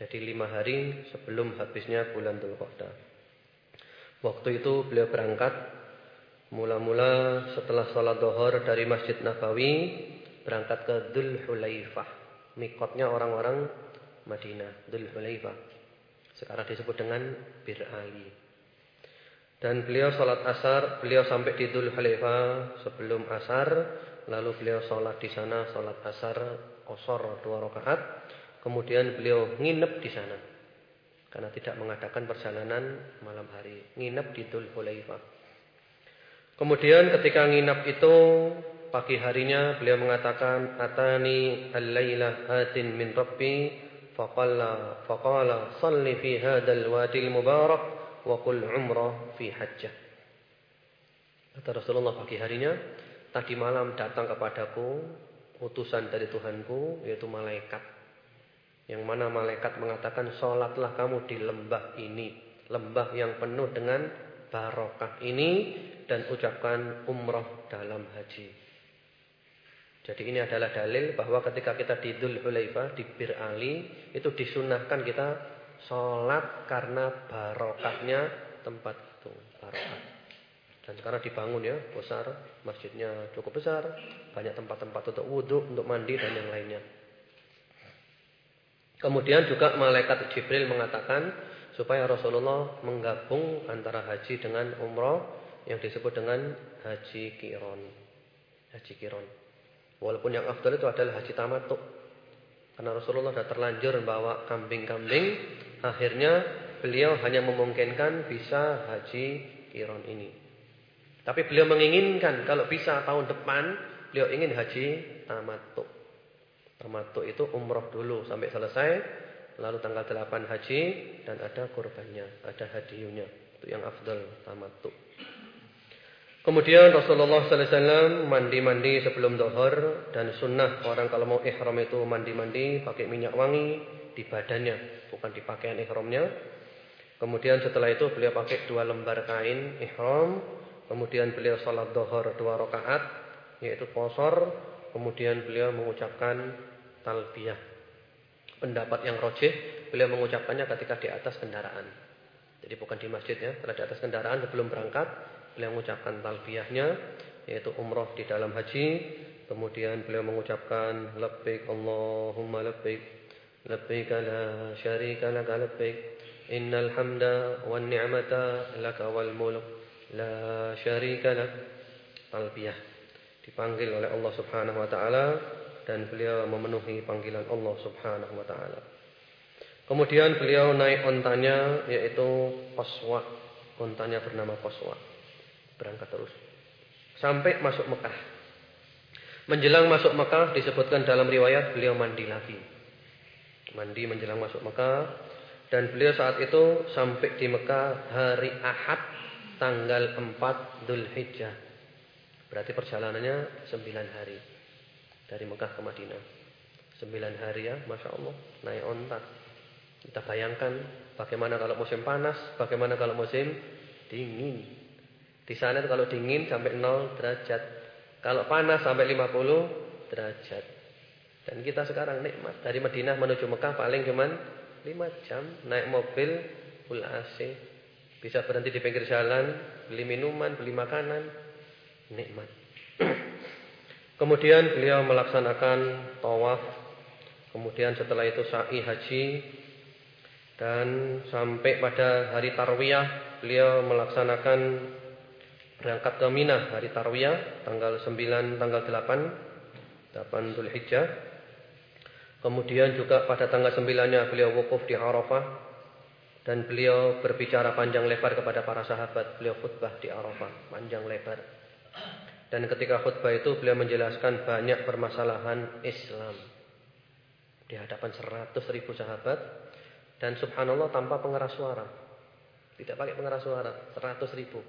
Jadi lima hari sebelum habisnya bulan Dhul Qa'dah. Waktu itu beliau berangkat mula-mula setelah sholat dohor dari Masjid Nabawi berangkat ke Dhul Hulaifah. Mikotnya orang-orang Madinah, Dhul Hulaifah. Sekarang disebut dengan Bir Ali. Dan beliau sholat asar, beliau sampai di Dhul Khalifah sebelum asar. Lalu beliau sholat di sana, sholat asar, kosor dua rakaat. Kemudian beliau nginep di sana. Karena tidak mengadakan perjalanan malam hari. Nginep di Dhul Khalifah. Kemudian ketika nginep itu, pagi harinya beliau mengatakan, Atani al-layla atin min rabbi, faqala, faqala, salli fi hadal wadil mubarak, wa qul umrah fi hajjah. Kata Rasulullah pagi harinya, tadi malam datang kepadaku utusan dari Tuhanku yaitu malaikat. Yang mana malaikat mengatakan sholatlah kamu di lembah ini, lembah yang penuh dengan barokah ini dan ucapkan umrah dalam haji. Jadi ini adalah dalil bahwa ketika kita di Dhul Hulaifah di Bir Ali itu disunahkan kita Sholat karena barokahnya tempat itu. Barokah. Dan sekarang dibangun ya, besar. Masjidnya cukup besar. Banyak tempat-tempat untuk wudhu, untuk mandi dan yang lainnya. Kemudian juga malaikat Jibril mengatakan supaya Rasulullah menggabung antara haji dengan umroh yang disebut dengan haji kiron. Haji kiron. Walaupun yang afdal itu adalah haji tamatuk. Karena Rasulullah sudah terlanjur membawa kambing-kambing Akhirnya beliau hanya memungkinkan bisa haji kiron ini. Tapi beliau menginginkan kalau bisa tahun depan beliau ingin haji tamattu. Tamattu itu umroh dulu sampai selesai. Lalu tanggal 8 haji dan ada kurbannya, ada hadiyunya. Itu yang afdal tamattu. Kemudian Rasulullah wasallam mandi-mandi sebelum dohor dan sunnah orang kalau mau ihram itu mandi-mandi pakai minyak wangi di badannya, bukan di pakaian ihramnya. Kemudian setelah itu beliau pakai dua lembar kain ihram, kemudian beliau salat dohor dua rakaat yaitu posor, kemudian beliau mengucapkan talbiyah. Pendapat yang rojih beliau mengucapkannya ketika di atas kendaraan. Jadi bukan di masjid ya, di atas kendaraan sebelum berangkat beliau mengucapkan talbiyahnya yaitu umroh di dalam haji. Kemudian beliau mengucapkan labbaik Allahumma labbaik labbaik la syarika lak labbaik. Innal hamda wan ni'mata lak wal mulk la syarika lak. Talbiyah dipanggil oleh Allah Subhanahu wa taala dan beliau memenuhi panggilan Allah Subhanahu wa taala. Kemudian beliau naik ontanya yaitu Qaswa. Ontanya bernama Qaswa Berangkat terus. Sampai masuk Mekah. Menjelang masuk Mekah disebutkan dalam riwayat beliau mandi lagi. Mandi menjelang masuk Mekah. Dan beliau saat itu sampai di Mekah hari Ahad tanggal 4 Dhul Hijjah. Berarti perjalanannya 9 hari. Dari Mekah ke Madinah. 9 hari ya, Masya Allah. Naik ontak. Kita bayangkan bagaimana kalau musim panas, bagaimana kalau musim dingin. Di sana itu kalau dingin sampai 0 derajat. Kalau panas sampai 50 derajat. Dan kita sekarang nikmat. Dari Madinah menuju Mekah paling cuman 5 jam. Naik mobil full AC. Bisa berhenti di pinggir jalan, beli minuman, beli makanan, nikmat. [clears throat] Kemudian beliau melaksanakan tawaf. Kemudian setelah itu sa'i haji dan sampai pada hari tarwiyah beliau melaksanakan berangkat ke Mina hari tarwiyah tanggal 9 tanggal 8 8 Dzulhijjah. Kemudian juga pada tanggal 9-nya beliau wukuf di Arafah dan beliau berbicara panjang lebar kepada para sahabat. Beliau khutbah di Arafah, panjang lebar. Dan ketika khutbah itu beliau menjelaskan banyak permasalahan Islam. Di hadapan seratus ribu sahabat. Dan subhanallah tanpa pengeras suara. Tidak pakai pengeras suara, seratus ribu.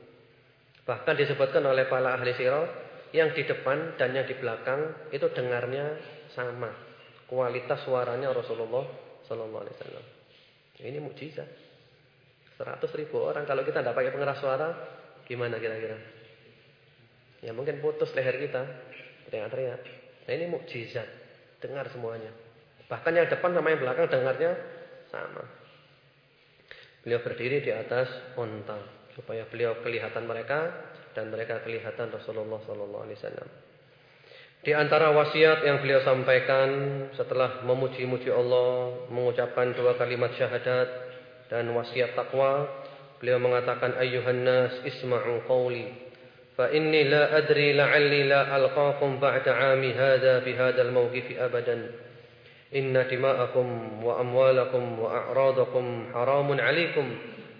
Bahkan disebutkan oleh para ahli sirah, yang di depan dan yang di belakang itu dengarnya sama. Kualitas suaranya Rasulullah Sallallahu Alaihi Wasallam. Ini mukjizat. 100 ribu orang kalau kita tidak pakai pengeras suara gimana kira-kira? Ya mungkin putus leher kita teriak-teriak. Nah ini mukjizat, dengar semuanya. Bahkan yang depan sama yang belakang dengarnya sama. Beliau berdiri di atas onta supaya beliau kelihatan mereka dan mereka kelihatan Rasulullah sallallahu alaihi wasallam. Di antara wasiat yang beliau sampaikan setelah memuji-muji Allah, mengucapkan dua kalimat syahadat, dan wasiat takwa beliau mengatakan ayyuhan nas isma'u qawli fa inni la adri la'alli la alqakum ba'da 'ami hadha fi hadha al-mawqif abadan inna dima'akum wa amwalakum wa a'radakum haramun 'alaykum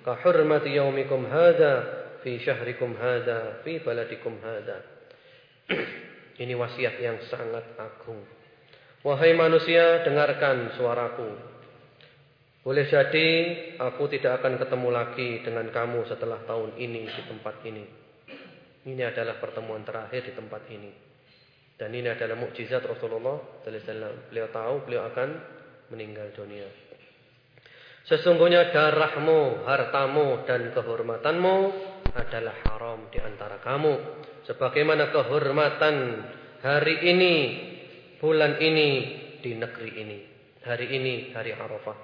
ka hurmati yawmikum hadha fi syahrikum hadha fi baladikum hadha [clears throat] ini wasiat yang sangat agung wahai manusia dengarkan suaraku boleh jadi aku tidak akan ketemu lagi dengan kamu setelah tahun ini di tempat ini. Ini adalah pertemuan terakhir di tempat ini. Dan ini adalah mukjizat Rasulullah sallallahu alaihi wasallam. Beliau tahu beliau akan meninggal dunia. Sesungguhnya darahmu, hartamu dan kehormatanmu adalah haram di antara kamu. Sebagaimana kehormatan hari ini, bulan ini di negeri ini. Hari ini hari Arafah.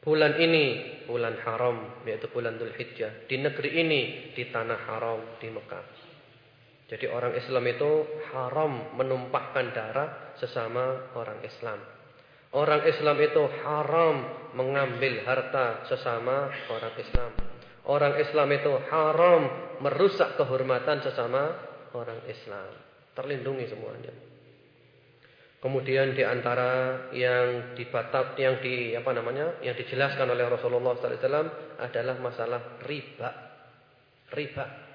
Bulan ini bulan haram yaitu bulan Dhul Hijjah. Di negeri ini di tanah haram di Mekah. Jadi orang Islam itu haram menumpahkan darah sesama orang Islam. Orang Islam itu haram mengambil harta sesama orang Islam. Orang Islam itu haram merusak kehormatan sesama orang Islam. Terlindungi semuanya. Kemudian di antara yang dibatat yang di apa namanya yang dijelaskan oleh Rasulullah SAW adalah masalah riba. Riba.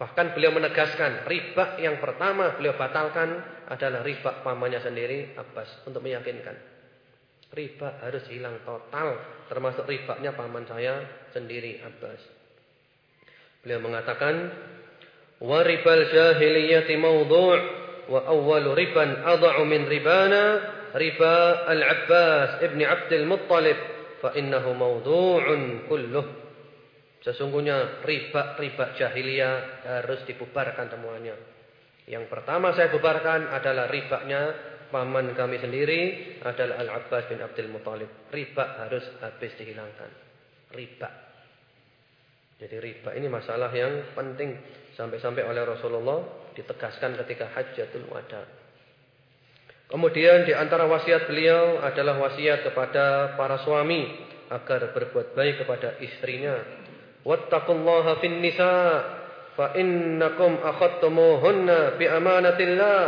Bahkan beliau menegaskan riba yang pertama beliau batalkan adalah riba pamannya sendiri Abbas untuk meyakinkan. Riba harus hilang total termasuk ribanya paman saya sendiri Abbas. Beliau mengatakan waribal jahiliyati mawdu' wa awwalu riban adha'u min ribana riba al-Abbas ibni Abdul Muttalib fa innahu mawdu'un kulluh sesungguhnya riba-riba jahiliyah harus dibubarkan semuanya yang pertama saya bubarkan adalah ribanya paman kami sendiri adalah Al-Abbas bin Abdul Muttalib riba harus habis dihilangkan. Riba. Jadi riba ini masalah yang penting. Sampai-sampai oleh Rasulullah ditegaskan ketika Hajjatul Wada. Kemudian di antara wasiat beliau adalah wasiat kepada para suami agar berbuat baik kepada istrinya. Wattaqullaha fin nisa fa innakum akhadtumuhunna bi amanatillah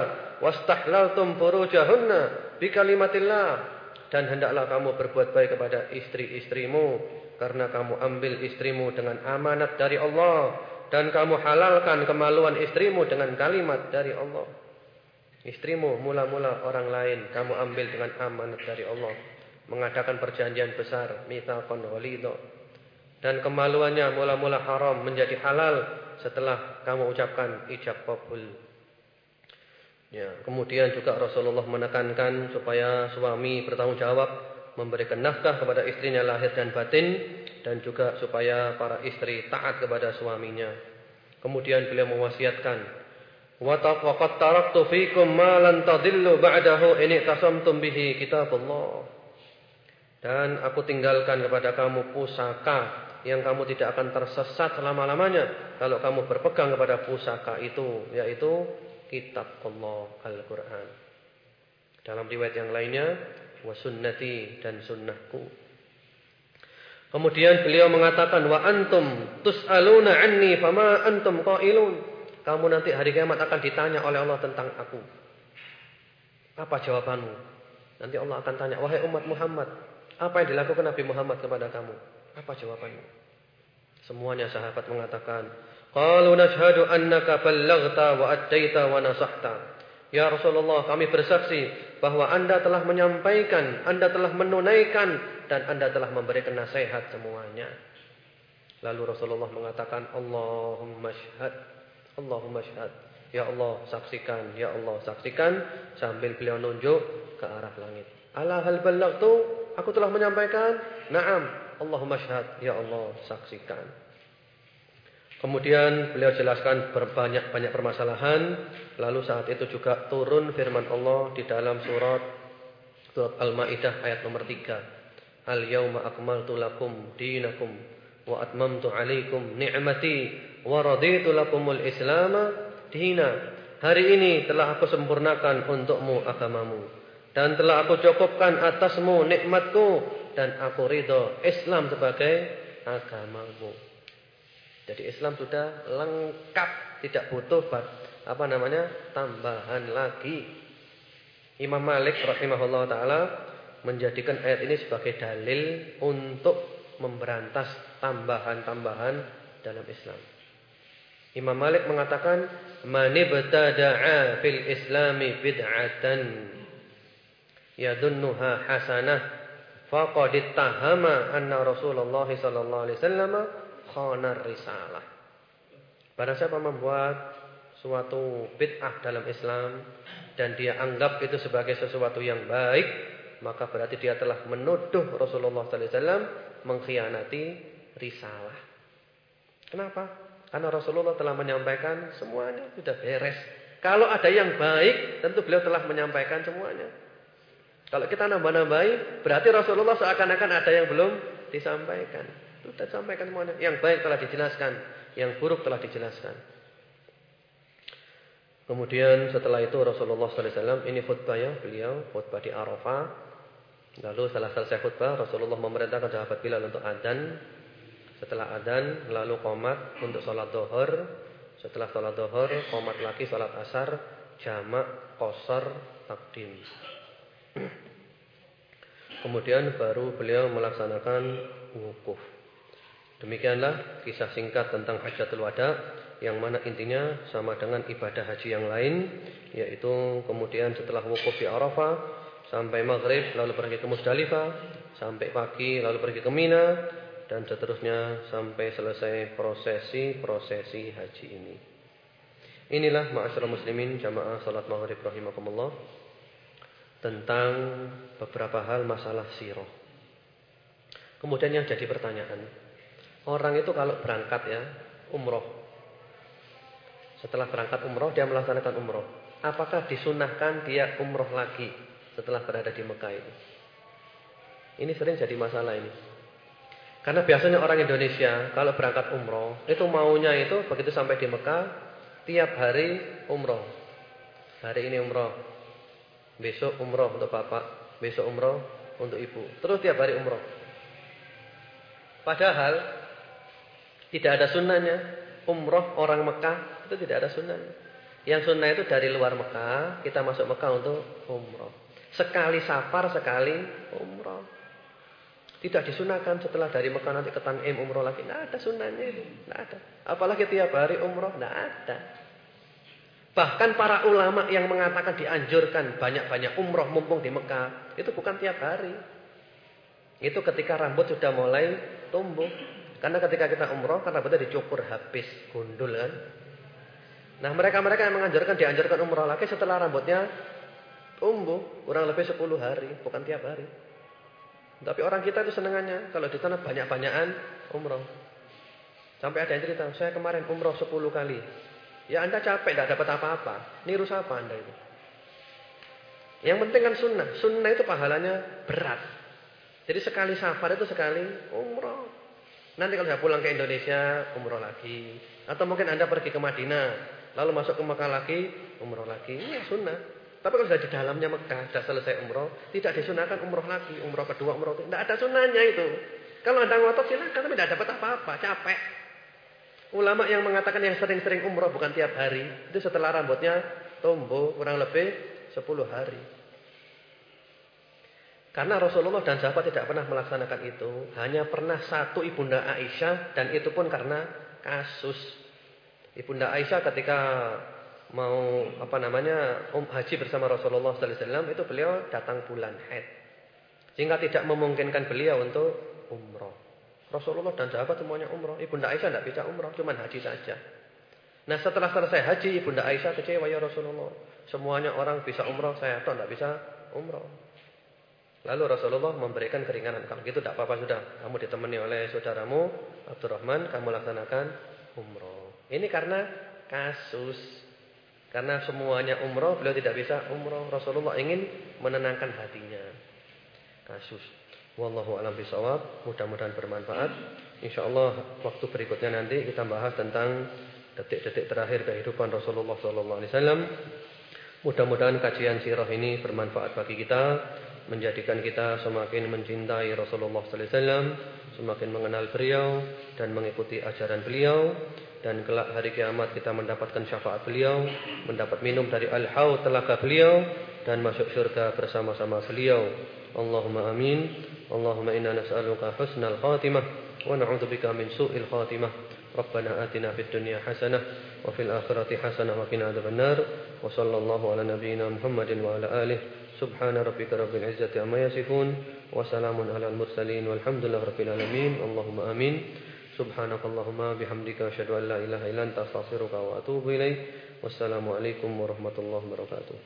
wastahlaltum furujahunna bi kalimatillah dan hendaklah kamu berbuat baik kepada istri-istrimu karena kamu ambil istrimu dengan amanat dari Allah dan kamu halalkan kemaluan istrimu dengan kalimat dari Allah. Istrimu mula-mula orang lain kamu ambil dengan amanat dari Allah, mengadakan perjanjian besar, mitsaqan ghalidha. Dan kemaluannya mula-mula haram menjadi halal setelah kamu ucapkan ijab qabul. Ya, kemudian juga Rasulullah menekankan supaya suami bertanggung jawab memberikan nafkah kepada istrinya lahir dan batin dan juga supaya para istri taat kepada suaminya. Kemudian beliau mewasiatkan, "Wa taqad taraktu fikum ma lan tadillu ba'dahu in tasamtum bihi kitabullah." Dan aku tinggalkan kepada kamu pusaka yang kamu tidak akan tersesat selama-lamanya kalau kamu berpegang kepada pusaka itu yaitu kitab Allah Al-Qur'an. Dalam riwayat yang lainnya wa sunnati dan sunnahku. Kemudian beliau mengatakan wa antum tus'aluna anni fama antum qailun. Kamu nanti hari kiamat akan ditanya oleh Allah tentang aku. Apa jawabanmu? Nanti Allah akan tanya, wahai umat Muhammad, apa yang dilakukan Nabi Muhammad kepada kamu? Apa jawabanmu? Semuanya sahabat mengatakan, Qalu nashhadu annaka ballaghta wa addaita wa nasahta. Ya Rasulullah, kami bersaksi bahwa Anda telah menyampaikan, Anda telah menunaikan dan Anda telah memberikan nasihat semuanya. Lalu Rasulullah mengatakan, Allahumma syhad. Allahumma syhad. Ya Allah, saksikan, ya Allah, saksikan sambil beliau nunjuk ke arah langit. Ala hal ballaghtu? Aku telah menyampaikan? Naam. Allahumma syhad, ya Allah, saksikan. Kemudian beliau jelaskan berbanyak-banyak permasalahan. Lalu saat itu juga turun firman Allah di dalam surat surat Al-Maidah ayat nomor 3. Al-yauma akmaltu lakum dinakum wa atmamtu alaikum ni'mati wa raditu lakumul islama dina. Hari ini telah aku sempurnakan untukmu agamamu. Dan telah aku cukupkan atasmu nikmatku. Dan aku ridho Islam sebagai agamamu. Jadi Islam sudah lengkap. Tidak butuh apa namanya tambahan lagi. Imam Malik rahimahullah ta'ala menjadikan ayat ini sebagai dalil untuk memberantas tambahan-tambahan dalam Islam. Imam Malik mengatakan man ibtada'a fil islami bid'atan yadunnuha hasanah faqad ittahama anna Rasulullah sallallahu alaihi wasallam khana risalah. Barang siapa membuat suatu bid'ah dalam Islam dan dia anggap itu sebagai sesuatu yang baik, maka berarti dia telah menuduh Rasulullah sallallahu alaihi wasallam mengkhianati risalah. Kenapa? Karena Rasulullah telah menyampaikan semuanya sudah beres. Kalau ada yang baik, tentu beliau telah menyampaikan semuanya. Kalau kita nambah-nambahi, berarti Rasulullah seakan-akan ada yang belum disampaikan. Sudah disampaikan semuanya. Yang baik telah dijelaskan, yang buruk telah dijelaskan. Kemudian setelah itu Rasulullah SAW ini khutbah ya beliau khutbah di Arafah. Lalu setelah selesai khutbah Rasulullah memerintahkan sahabat Bilal untuk adzan setelah adzan lalu qomat untuk sholat dohor. Setelah sholat dohor qomat lagi sholat asar jamak kosar takdim. Kemudian baru beliau melaksanakan wukuf. Demikianlah kisah singkat tentang hajatul wada yang mana intinya sama dengan ibadah haji yang lain yaitu kemudian setelah wukuf di Arafah sampai maghrib lalu pergi ke Musdalifah sampai pagi lalu pergi ke Mina dan seterusnya sampai selesai prosesi-prosesi haji ini. Inilah ma'asyiral muslimin jamaah salat maghrib rahimakumullah tentang beberapa hal masalah sirah. Kemudian yang jadi pertanyaan, orang itu kalau berangkat ya umroh, setelah berangkat umroh dia melaksanakan umroh, apakah disunahkan dia umroh lagi setelah berada di Mekah ini? Ini sering jadi masalah ini. Karena biasanya orang Indonesia kalau berangkat umroh itu maunya itu begitu sampai di Mekah tiap hari umroh. Hari ini umroh, besok umroh untuk bapak, besok umroh untuk ibu. Terus tiap hari umroh. Padahal tidak ada sunnahnya umroh orang Mekah itu tidak ada sunnahnya. Yang sunnah itu dari luar Mekah kita masuk Mekah untuk umroh. Sekali safar sekali umroh. Tidak disunahkan setelah dari Mekah nanti ke Tanim umroh lagi. Tidak ada sunahnya itu. Tidak ada. Apalagi tiap hari umroh. Tidak ada. Bahkan para ulama yang mengatakan dianjurkan banyak-banyak umroh mumpung di Mekah. Itu bukan tiap hari. Itu ketika rambut sudah mulai tumbuh. Karena ketika kita umroh, kan rambutnya dicukur habis. Gundul kan. Nah mereka-mereka yang menganjurkan dianjurkan umroh lagi setelah rambutnya tumbuh. Kurang lebih 10 hari. Bukan tiap hari. Tapi orang kita itu senangannya kalau di sana banyak-banyakan umroh. Sampai ada yang cerita, saya kemarin umroh 10 kali. Ya Anda capek, tidak dapat apa-apa. Niru siapa Anda itu? Yang penting kan sunnah. Sunnah itu pahalanya berat. Jadi sekali safar itu sekali umroh. Nanti kalau saya pulang ke Indonesia, umroh lagi. Atau mungkin Anda pergi ke Madinah, lalu masuk ke Mekah lagi, umroh lagi. Ini sunnah. Tapi kalau sudah di dalamnya Mekah, sudah selesai umroh, tidak disunahkan umroh lagi. Umroh kedua, umroh ketiga. Tidak ada sunnahnya itu. Kalau Anda ngotot silakan, tapi tidak dapat apa-apa. Capek. Ulama yang mengatakan yang sering-sering umroh bukan tiap hari. Itu setelah rambutnya tumbuh kurang lebih 10 hari. Karena Rasulullah dan sahabat tidak pernah melaksanakan itu. Hanya pernah satu ibunda Aisyah dan itu pun karena kasus. Ibunda Aisyah ketika mau apa namanya um haji bersama Rasulullah sallallahu alaihi wasallam itu beliau datang bulan haid. Sehingga tidak memungkinkan beliau untuk umroh. Rasulullah dan sahabat semuanya umroh. Ibunda Aisyah tidak bisa umroh, cuma haji saja. Nah setelah selesai haji, Ibunda Aisyah kecewa ya Rasulullah. Semuanya orang bisa umroh, saya tidak bisa umroh. Lalu Rasulullah memberikan keringanan. Kalau gitu tidak apa-apa sudah. Kamu ditemani oleh saudaramu Abdurrahman, kamu laksanakan umroh. Ini karena kasus. Karena semuanya umroh, beliau tidak bisa umroh. Rasulullah ingin menenangkan hatinya. Kasus. Wallahu a'lam bishawab. Mudah-mudahan bermanfaat. Insyaallah waktu berikutnya nanti kita bahas tentang detik-detik terakhir kehidupan Rasulullah sallallahu alaihi wasallam. Mudah-mudahan kajian sirah ini bermanfaat bagi kita menjadikan kita semakin mencintai Rasulullah sallallahu alaihi wasallam, semakin mengenal beliau dan mengikuti ajaran beliau dan kelak hari kiamat kita mendapatkan syafaat beliau, mendapat minum dari al-haud telaga beliau dan masuk surga bersama-sama beliau. Allahumma amin. Allahumma inna nas'aluka husnal khatimah wa na'udzubika min su'il khatimah. ربنا آتنا في الدنيا حسنة وفي الآخرة حسنة وقنا عذاب النار. وصلى الله على نبينا محمد وعلى آله. سبحان ربك رب العزة عما يصفون وسلام على المرسلين والحمد لله رب العالمين. اللهم آمين. سبحانك اللهم بحمدك أشهد أن لا إله إلا أنت أستغفرك وأتوب إليك. والسلام عليكم ورحمة الله وبركاته.